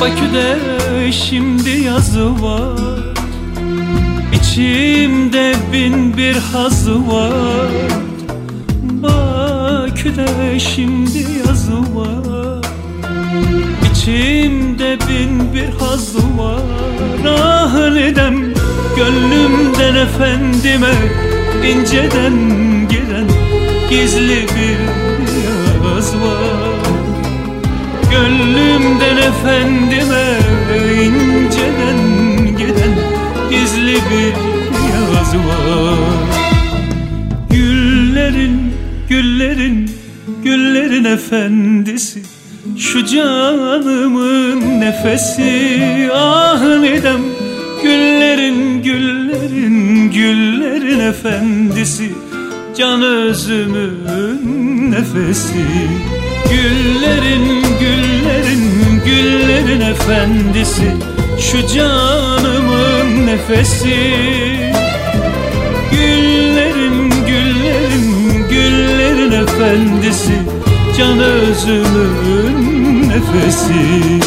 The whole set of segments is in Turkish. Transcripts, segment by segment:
Bakü'de şimdi yazı var. İçimde bin bir hazı var. Bakü'de şimdi yazı var. İçimde bin bir hazı var. Ah neden gönlümden efendime inceden giren gizli bir yaz var Gönlümden efendime inceden giden gizli bir yaz var. Güllerin, güllerin, güllerin efendisi Şu canımın nefesi. Ah neden Güllerin, güllerin, güllerin efendisi Can özümün nefesi Güllerin, güllerin, güllerin efendisi. Şu canımın nefesi. Güllerin, güllerin, güllerin efendisi. Can özümün nefesi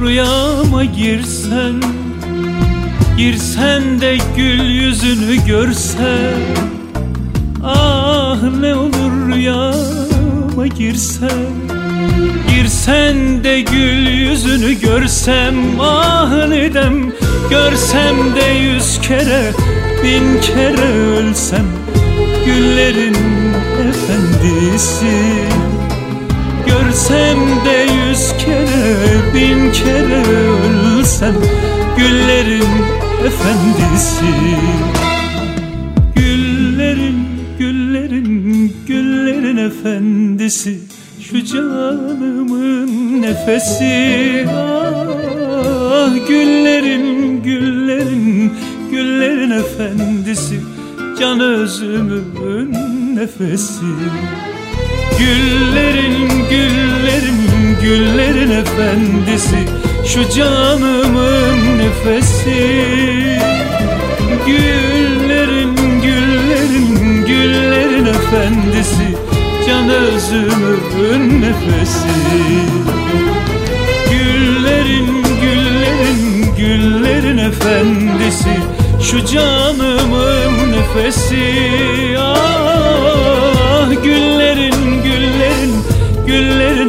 rüyama girsen Girsen de gül yüzünü görsen. Ah ne olur rüyama girsen Girsen de gül yüzünü görsem. Ah neden görsem de yüz kere Bin kere ölsem. Güllerin efendisi Görsem de yüz kere ölsem Güllerin efendisi. Güllerin, güllerin, güllerin efendisi. Şu canımın nefesi. Ah güllerin, güllerin, güllerin efendisi. Can özümün nefesi. Güllerin, güllerin, güllerin efendisi Şu canımın nefesi. Güllerin, güllerin, güllerin efendisi Can özümün nefesi. Güllerin, güllerin, güllerin efendisi Şu canımın nefesi. Ah güllerin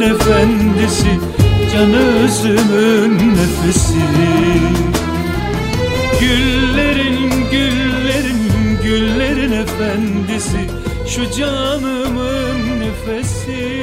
efendisi Can özümün nefesi. Güllerin, güllerin, güllerin efendisi Şu canımın nefesi